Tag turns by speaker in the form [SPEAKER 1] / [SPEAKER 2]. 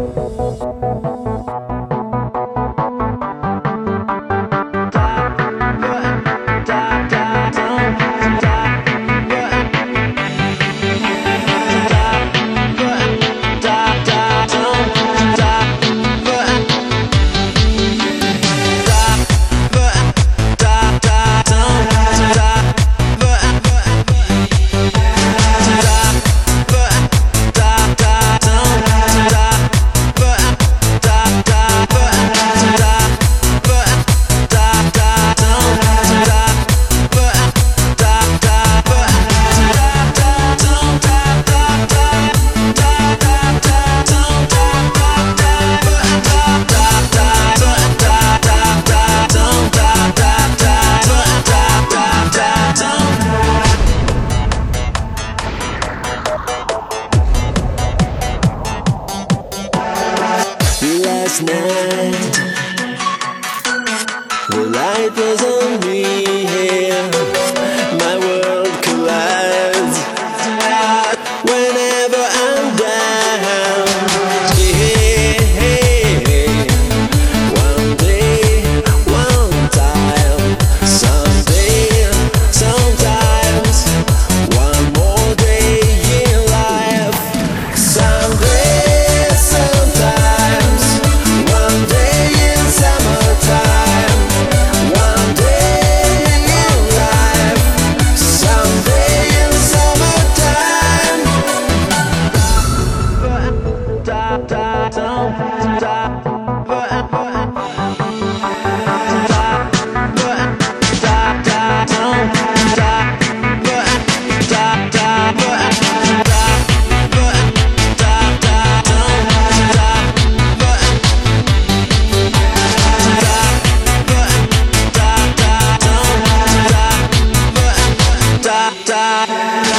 [SPEAKER 1] Música last night. The light was da da.